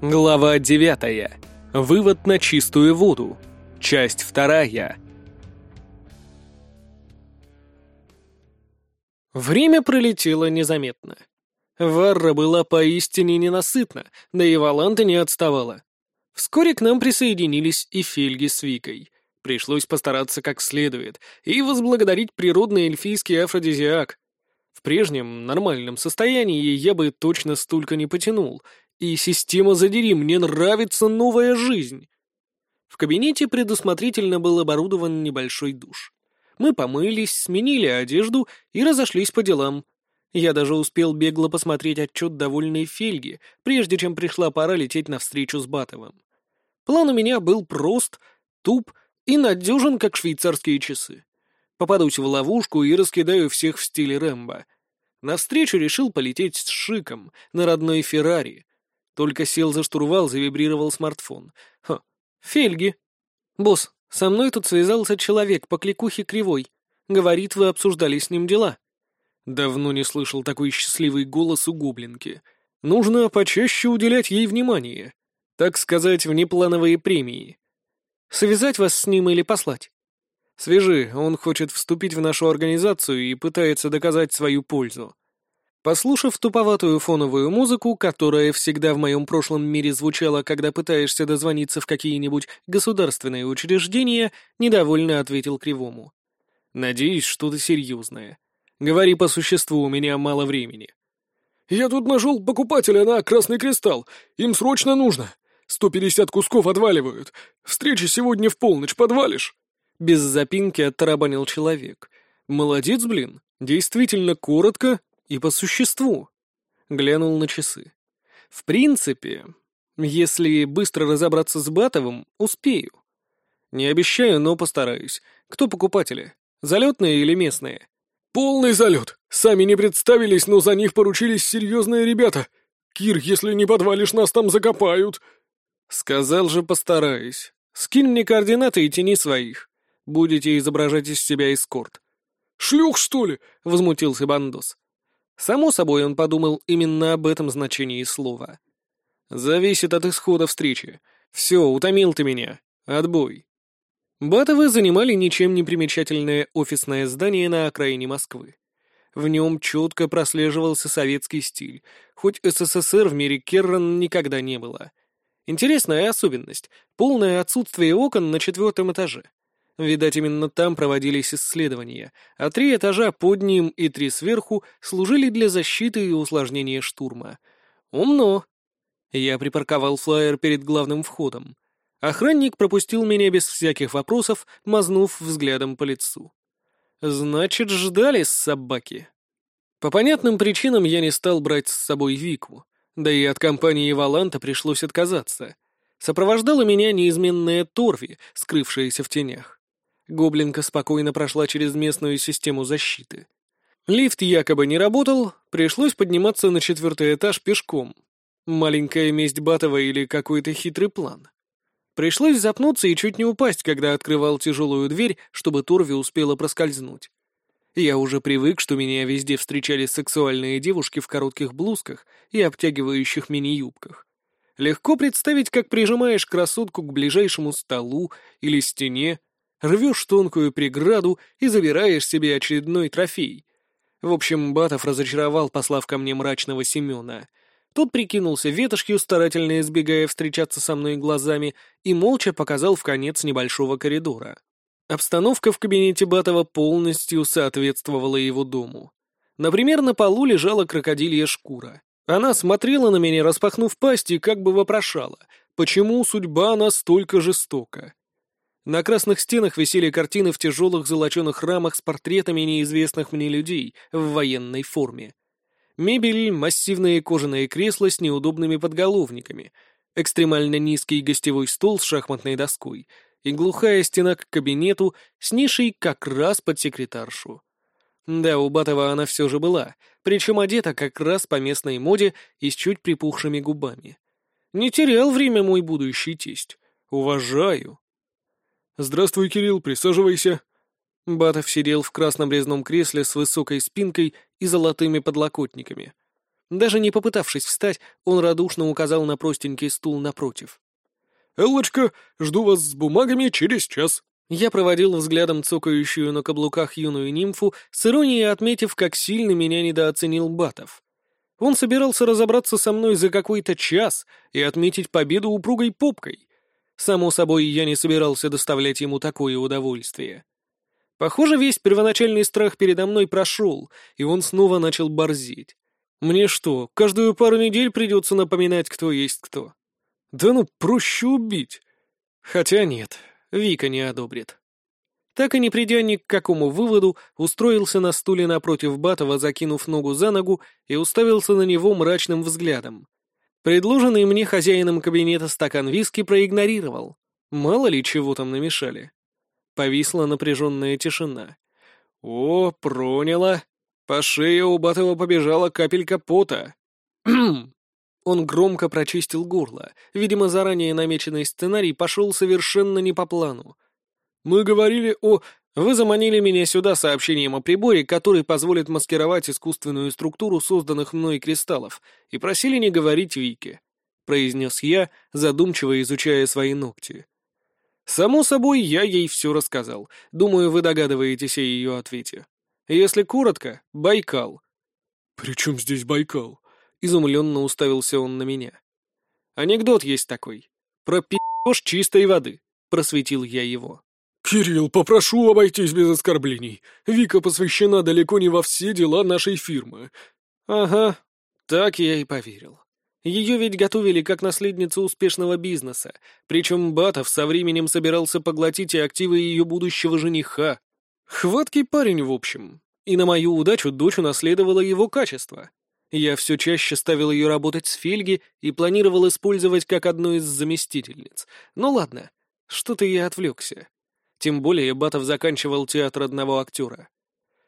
Глава 9. Вывод на чистую воду. Часть вторая. Время пролетело незаметно. Варра была поистине ненасытна, да и Валанта не отставала. Вскоре к нам присоединились и Фельги с Викой. Пришлось постараться как следует и возблагодарить природный эльфийский афродизиак. В прежнем, нормальном состоянии я бы точно столько не потянул, и система задери, мне нравится новая жизнь. В кабинете предусмотрительно был оборудован небольшой душ. Мы помылись, сменили одежду и разошлись по делам. Я даже успел бегло посмотреть отчет довольной Фельги, прежде чем пришла пора лететь навстречу с Батовым. План у меня был прост, туп и надежен, как швейцарские часы. Попадусь в ловушку и раскидаю всех в стиле Рэмбо. Навстречу решил полететь с шиком на родной Феррари, только сел за штурвал, завибрировал смартфон. Ха, Фельги. Босс, со мной тут связался человек по кликухе Кривой. Говорит, вы обсуждали с ним дела. Давно не слышал такой счастливый голос у гоблинки. Нужно почаще уделять ей внимание. Так сказать, внеплановые премии. Связать вас с ним или послать? Свяжи, он хочет вступить в нашу организацию и пытается доказать свою пользу. Послушав туповатую фоновую музыку, которая всегда в моем прошлом мире звучала, когда пытаешься дозвониться в какие-нибудь государственные учреждения, недовольно ответил Кривому. «Надеюсь, что-то серьезное. Говори по существу, у меня мало времени». «Я тут нашел покупателя на Красный Кристалл. Им срочно нужно. Сто пятьдесят кусков отваливают. Встреча сегодня в полночь подвалишь?» Без запинки оттарабанил человек. «Молодец, блин. Действительно коротко, и по существу. Глянул на часы. В принципе, если быстро разобраться с Батовым, успею. Не обещаю, но постараюсь. Кто покупатели? Залетные или местные? Полный залет. Сами не представились, но за них поручились серьезные ребята. Кир, если не подвалишь, нас там закопают. Сказал же, постараюсь. Скинь мне координаты и тяни своих. Будете изображать из себя эскорт. «Шлюх, что ли?» — возмутился Бандос. Само собой, он подумал именно об этом значении слова. «Зависит от исхода встречи. Все, утомил ты меня. Отбой». Батовы занимали ничем не примечательное офисное здание на окраине Москвы. В нем четко прослеживался советский стиль, хоть СССР в мире Керран никогда не было. Интересная особенность — полное отсутствие окон на четвертом этаже. Видать, именно там проводились исследования, а три этажа под ним и три сверху служили для защиты и усложнения штурма. Умно. Я припарковал флайер перед главным входом. Охранник пропустил меня без всяких вопросов, мазнув взглядом по лицу. Значит, ждали собаки. По понятным причинам я не стал брать с собой Вику, да и от компании Валанта пришлось отказаться. Сопровождала меня неизменная Торви, скрывшаяся в тенях. Гоблинка спокойно прошла через местную систему защиты. Лифт якобы не работал, пришлось подниматься на четвертый этаж пешком. Маленькая месть Батова или какой-то хитрый план. Пришлось запнуться и чуть не упасть, когда открывал тяжелую дверь, чтобы Торви успела проскользнуть. Я уже привык, что меня везде встречали сексуальные девушки в коротких блузках и обтягивающих мини-юбках. Легко представить, как прижимаешь красотку к ближайшему столу или стене, рвешь тонкую преграду и забираешь себе очередной трофей. В общем, Батов разочаровал, послав ко мне мрачного Семена. Тот прикинулся ветошью, старательно избегая встречаться со мной глазами, и молча показал в конец небольшого коридора. Обстановка в кабинете Батова полностью соответствовала его дому. Например, на полу лежала крокодилья шкура. Она смотрела на меня, распахнув пасть, и как бы вопрошала, почему судьба настолько жестока. На красных стенах висели картины в тяжелых золоченых рамах с портретами неизвестных мне людей в военной форме. Мебель, массивные кожаные кресла с неудобными подголовниками, экстремально низкий гостевой стол с шахматной доской и глухая стена к кабинету с нишей как раз под секретаршу. Да, у Батова она все же была, причем одета как раз по местной моде и с чуть припухшими губами. Не терял время мой будущий тесть. Уважаю. «Здравствуй, Кирилл, присаживайся». Батов сидел в красном резном кресле с высокой спинкой и золотыми подлокотниками. Даже не попытавшись встать, он радушно указал на простенький стул напротив. «Эллочка, жду вас с бумагами через час». Я проводил взглядом цокающую на каблуках юную нимфу, с иронией отметив, как сильно меня недооценил Батов. Он собирался разобраться со мной за какой-то час и отметить победу упругой попкой. Само собой, я не собирался доставлять ему такое удовольствие. Похоже, весь первоначальный страх передо мной прошел, и он снова начал борзеть. Мне что, каждую пару недель придется напоминать, кто есть кто? Да ну, проще убить. Хотя нет, Вика не одобрит. Так и не придя ни к какому выводу, устроился на стуле напротив Батова, закинув ногу за ногу, и уставился на него мрачным взглядом. Предложенный мне хозяином кабинета стакан виски проигнорировал. Мало ли чего там намешали. Повисла напряженная тишина. «О, проняло! По шее у Батова побежала капелька пота. Он громко прочистил горло. Видимо, заранее намеченный сценарий пошел совершенно не по плану. «Мы говорили о... Вы заманили меня сюда сообщением о приборе, который позволит маскировать искусственную структуру созданных мной кристаллов, и просили не говорить Вике», — произнес я, задумчиво изучая свои ногти. «Само собой, я ей все рассказал. Думаю, вы догадываетесь о ее ответе. Если коротко, Байкал». «При чем здесь Байкал?» Изумленно уставился он на меня. «Анекдот есть такой. Про пи***ш чистой воды», — просветил я его. «Кирилл, попрошу обойтись без оскорблений. Вика посвящена далеко не во все дела нашей фирмы». «Ага, так я и поверил. Ее ведь готовили как наследницу успешного бизнеса, причем Батов со временем собирался поглотить и активы ее будущего жениха. Хваткий парень, в общем. И на мою удачу дочь унаследовала его качество. Я все чаще ставил ее работать с Фельги и планировал использовать как одну из заместительниц. Ну ладно, что-то я отвлекся. Тем более Батов заканчивал театр одного актера.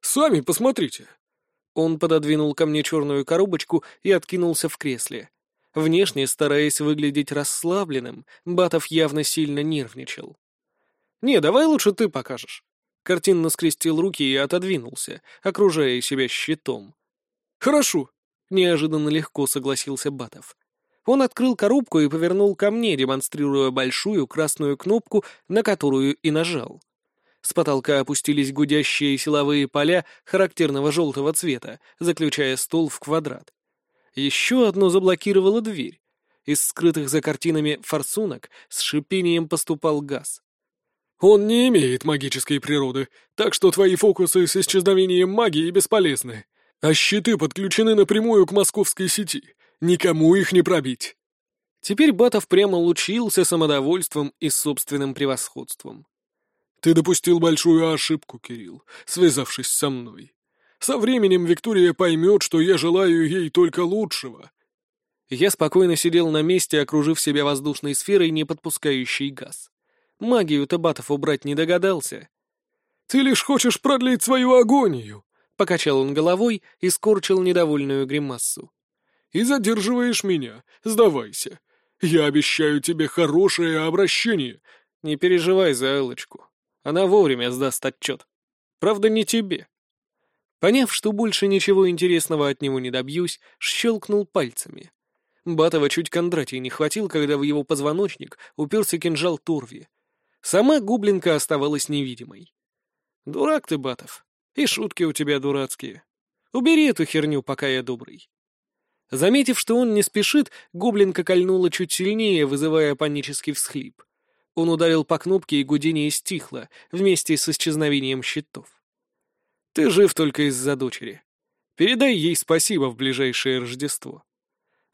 «Сами посмотрите!» Он пододвинул ко мне черную коробочку и откинулся в кресле. Внешне, стараясь выглядеть расслабленным, Батов явно сильно нервничал. «Не, давай лучше ты покажешь». Картинно скрестил руки и отодвинулся, окружая себя щитом. «Хорошо», Неожиданно легко согласился Батов. Он открыл коробку и повернул ко мне, демонстрируя большую красную кнопку, на которую и нажал. С потолка опустились гудящие силовые поля характерного желтого цвета, заключая стол в квадрат. Еще одно заблокировало дверь. Из скрытых за картинами форсунок с шипением поступал газ. «Он не имеет магической природы, так что твои фокусы с исчезновением магии бесполезны», а щиты подключены напрямую к московской сети. Никому их не пробить. Теперь Батов прямо лучился самодовольством и собственным превосходством. Ты допустил большую ошибку, Кирилл, связавшись со мной. Со временем Виктория поймет, что я желаю ей только лучшего. Я спокойно сидел на месте, окружив себя воздушной сферой, не подпускающей газ. Магию-то Батов убрать не догадался. Ты лишь хочешь продлить свою агонию, Покачал он головой и скорчил недовольную гримассу. «И задерживаешь меня. Сдавайся. Я обещаю тебе хорошее обращение». «Не переживай за Элочку. Она вовремя сдаст отчет. Правда, не тебе». Поняв, что больше ничего интересного от него не добьюсь, щелкнул пальцами. Батова чуть Кондратий не хватил, когда в его позвоночник уперся кинжал Турви. Сама гублинка оставалась невидимой. «Дурак ты, Батов. И шутки у тебя дурацкие. Убери эту херню, пока я добрый». Заметив, что он не спешит, гоблинка кольнула чуть сильнее, вызывая панический всхлип. Он ударил по кнопке, и гудение стихло, вместе с исчезновением щитов. «Ты жив только из-за дочери. Передай ей спасибо в ближайшее Рождество».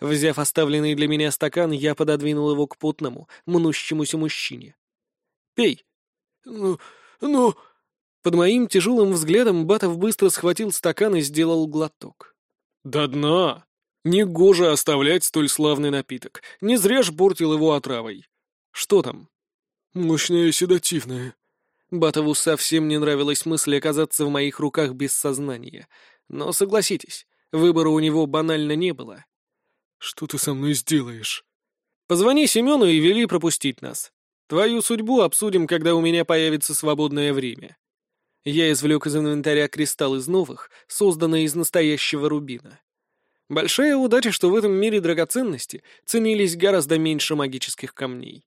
Взяв оставленный для меня стакан, я пододвинул его к потному, мнущемуся мужчине. «Пей». «Ну, ну...» Под моим тяжелым взглядом Батов быстро схватил стакан и сделал глоток. «До дна! Негоже оставлять столь славный напиток. Не зря ж портил его отравой. Что там?» «Мощное седативное». Батову совсем не нравилась мысль оказаться в моих руках без сознания. Но согласитесь, выбора у него банально не было. «Что ты со мной сделаешь?» «Позвони Семену и вели пропустить нас. Твою судьбу обсудим, когда у меня появится свободное время». Я извлек из инвентаря кристалл из новых, созданный из настоящего рубина. Большая удача, что в этом мире драгоценности ценились гораздо меньше магических камней.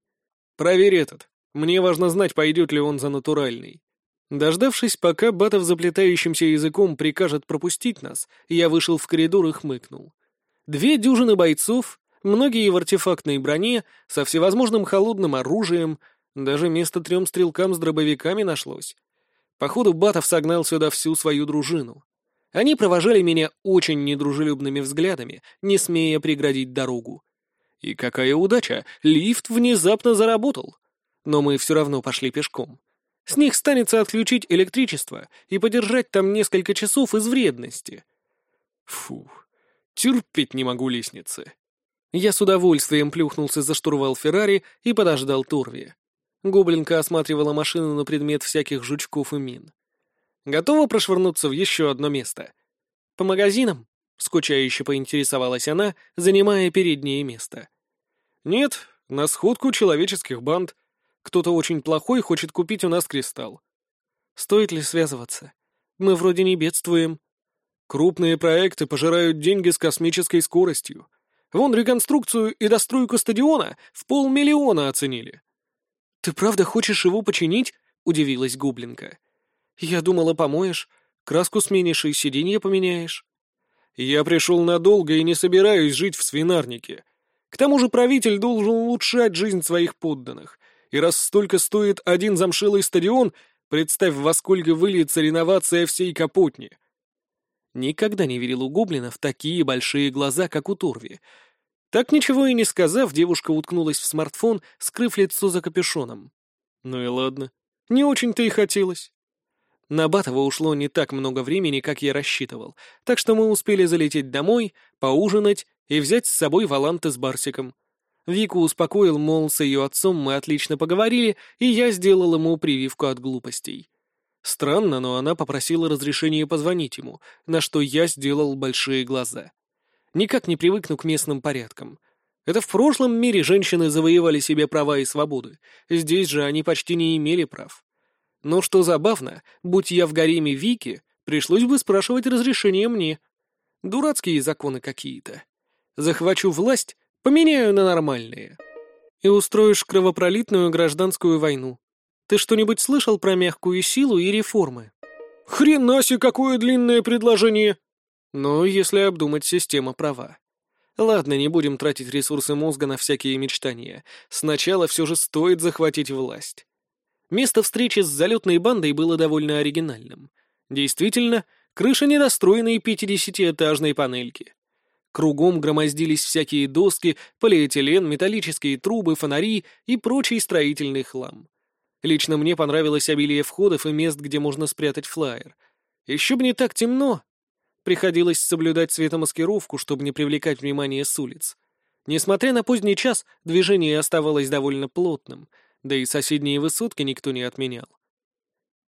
Проверь этот. Мне важно знать, пойдет ли он за натуральный. Дождавшись, пока Батов заплетающимся языком прикажет пропустить нас, я вышел в коридор и хмыкнул. Две дюжины бойцов, многие в артефактной броне, со всевозможным холодным оружием, даже место трем стрелкам с дробовиками нашлось. Походу, Батов согнал сюда всю свою дружину. Они провожали меня очень недружелюбными взглядами, не смея преградить дорогу. И какая удача, лифт внезапно заработал. Но мы все равно пошли пешком. С них станется отключить электричество и подержать там несколько часов из вредности. Фух, терпеть не могу лестницы. Я с удовольствием плюхнулся за штурвал Феррари и подождал Торви. Гоблинка осматривала машину на предмет всяких жучков и мин. Готова прошвырнуться в еще одно место? По магазинам? Скучающе поинтересовалась она, занимая переднее место. Нет, на сходку человеческих банд. Кто-то очень плохой хочет купить у нас кристалл. Стоит ли связываться? Мы вроде не бедствуем. Крупные проекты пожирают деньги с космической скоростью. Вон реконструкцию и достройку стадиона в полмиллиона оценили. «Ты правда хочешь его починить?» — удивилась Гублинка. «Я думала, помоешь, краску сменишь и сиденье поменяешь». «Я пришел надолго и не собираюсь жить в свинарнике. К тому же правитель должен улучшать жизнь своих подданных. И раз столько стоит один замшилый стадион, представь, во сколько выльется реновация всей Капотни». Никогда не верил у гоблина в такие большие глаза, как у Турви, так ничего и не сказав, девушка уткнулась в смартфон, скрыв лицо за капюшоном. Ну и ладно. Не очень-то и хотелось. На Батова ушло не так много времени, как я рассчитывал, так что мы успели залететь домой, поужинать и взять с собой Валанты с Барсиком. Вику успокоил, мол, с ее отцом мы отлично поговорили, и я сделал ему прививку от глупостей. Странно, но она попросила разрешения позвонить ему, на что я сделал большие глаза. Никак не привыкну к местным порядкам. Это в прошлом мире женщины завоевали себе права и свободы. Здесь же они почти не имели прав. Но что забавно, будь я в гареме Вики, пришлось бы спрашивать разрешение мне. Дурацкие законы какие-то. Захвачу власть, поменяю на нормальные. И устроишь кровопролитную гражданскую войну. Ты что-нибудь слышал про мягкую силу и реформы? Хрена себе, какое длинное предложение! Ну, если обдумать система права. Ладно, не будем тратить ресурсы мозга на всякие мечтания. Сначала все же стоит захватить власть. Место встречи с залетной бандой было довольно оригинальным. Действительно, крыша недостроенной пятидесятиэтажной панельки. Кругом громоздились всякие доски, полиэтилен, металлические трубы, фонари и прочий строительный хлам. Лично мне понравилось обилие входов и мест, где можно спрятать флаер. Еще бы не так темно, Приходилось соблюдать светомаскировку, чтобы не привлекать внимание с улиц. Несмотря на поздний час, движение оставалось довольно плотным, да и соседние высотки никто не отменял.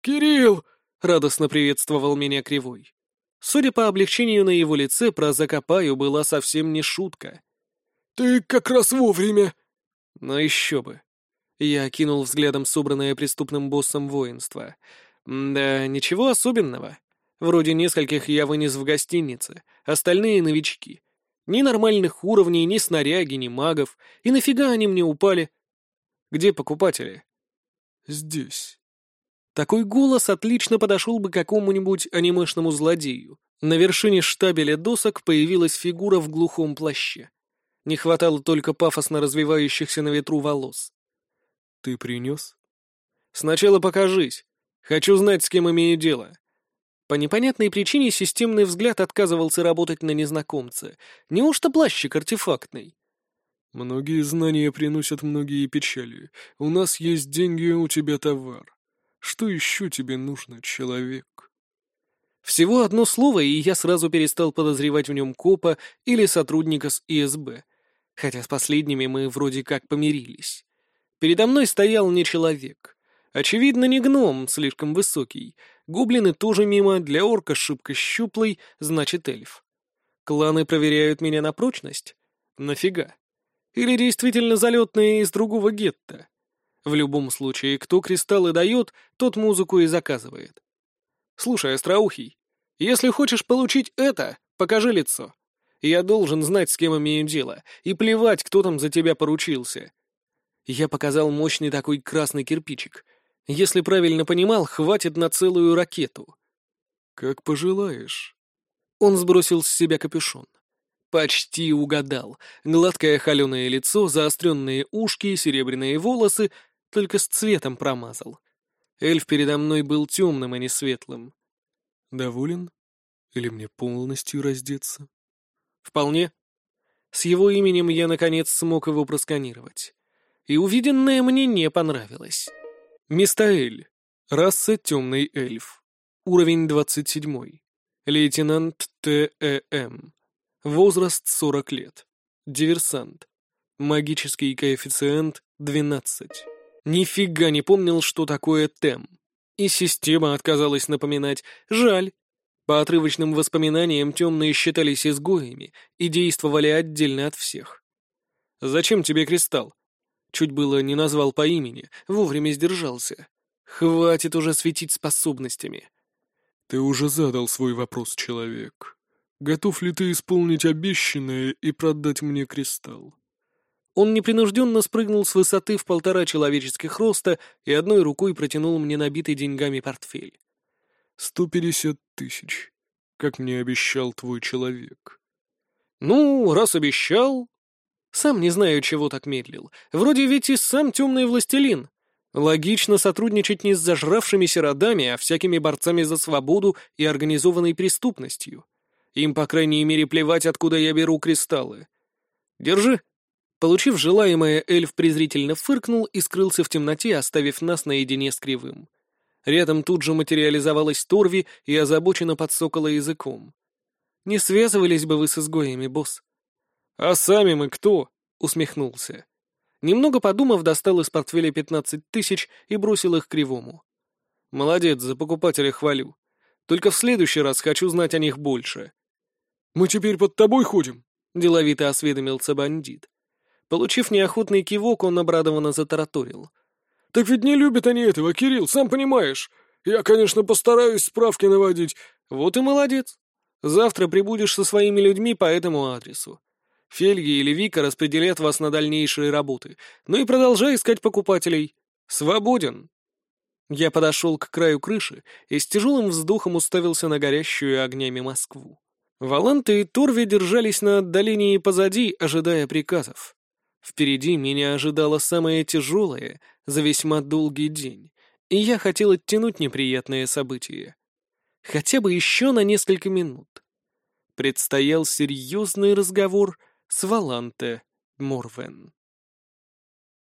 «Кирилл!» — радостно приветствовал меня Кривой. Судя по облегчению на его лице, про Закопаю была совсем не шутка. «Ты как раз вовремя!» Но еще бы. Я окинул взглядом собранное преступным боссом воинство. Да, ничего особенного. Вроде нескольких я вынес в гостинице, остальные новички. Ни нормальных уровней, ни снаряги, ни магов. И нафига они мне упали? Где покупатели? Здесь. Такой голос отлично подошел бы какому-нибудь анимешному злодею. На вершине штабеля досок появилась фигура в глухом плаще. Не хватало только пафосно развивающихся на ветру волос. «Ты принес?» «Сначала покажись. Хочу знать, с кем имею дело». По непонятной причине системный взгляд отказывался работать на незнакомца. Неужто плащик артефактный? «Многие знания приносят многие печали. У нас есть деньги, у тебя товар. Что еще тебе нужно, человек?» Всего одно слово, и я сразу перестал подозревать в нем копа или сотрудника с ИСБ. Хотя с последними мы вроде как помирились. Передо мной стоял не человек. Очевидно, не гном, слишком высокий, Гоблины тоже мимо, для орка шибко щуплый, значит эльф. Кланы проверяют меня на прочность? Нафига? Или действительно залетные из другого гетто? В любом случае, кто кристаллы дает, тот музыку и заказывает. Слушай, Остроухий, если хочешь получить это, покажи лицо. Я должен знать, с кем имею дело, и плевать, кто там за тебя поручился. Я показал мощный такой красный кирпичик. Если правильно понимал, хватит на целую ракету. «Как пожелаешь». Он сбросил с себя капюшон. Почти угадал. Гладкое холеное лицо, заостренные ушки, серебряные волосы, только с цветом промазал. Эльф передо мной был темным, а не светлым. «Доволен? Или мне полностью раздеться?» «Вполне. С его именем я, наконец, смог его просканировать. И увиденное мне не понравилось. Мистаэль. Раса темный эльф. Уровень 27. Лейтенант Т.Э.М. Возраст 40 лет. Диверсант. Магический коэффициент 12. Нифига не помнил, что такое ТЭМ. И система отказалась напоминать. Жаль. По отрывочным воспоминаниям темные считались изгоями и действовали отдельно от всех. «Зачем тебе кристалл?» Чуть было не назвал по имени, вовремя сдержался. Хватит уже светить способностями. Ты уже задал свой вопрос, человек. Готов ли ты исполнить обещанное и продать мне кристалл? Он непринужденно спрыгнул с высоты в полтора человеческих роста и одной рукой протянул мне набитый деньгами портфель. «Сто пятьдесят тысяч, как мне обещал твой человек». «Ну, раз обещал...» «Сам не знаю, чего так медлил. Вроде ведь и сам темный властелин. Логично сотрудничать не с зажравшимися родами, а всякими борцами за свободу и организованной преступностью. Им, по крайней мере, плевать, откуда я беру кристаллы. Держи». Получив желаемое, эльф презрительно фыркнул и скрылся в темноте, оставив нас наедине с Кривым. Рядом тут же материализовалась Торви и озабоченно подсокала языком. «Не связывались бы вы с изгоями, босс?» «А сами мы кто?» — усмехнулся. Немного подумав, достал из портфеля пятнадцать тысяч и бросил их Кривому. «Молодец, за покупателя хвалю. Только в следующий раз хочу знать о них больше». «Мы теперь под тобой ходим?» — деловито осведомился бандит. Получив неохотный кивок, он обрадованно затараторил. «Так ведь не любят они этого, Кирилл, сам понимаешь. Я, конечно, постараюсь справки наводить». «Вот и молодец. Завтра прибудешь со своими людьми по этому адресу. Фельги или Вика распределят вас на дальнейшие работы. Ну и продолжай искать покупателей. Свободен». Я подошел к краю крыши и с тяжелым вздохом уставился на горящую огнями Москву. Валанты и Торви держались на отдалении позади, ожидая приказов. Впереди меня ожидало самое тяжелое за весьма долгий день, и я хотел оттянуть неприятное событие. Хотя бы еще на несколько минут. Предстоял серьезный разговор с Валанте Морвен.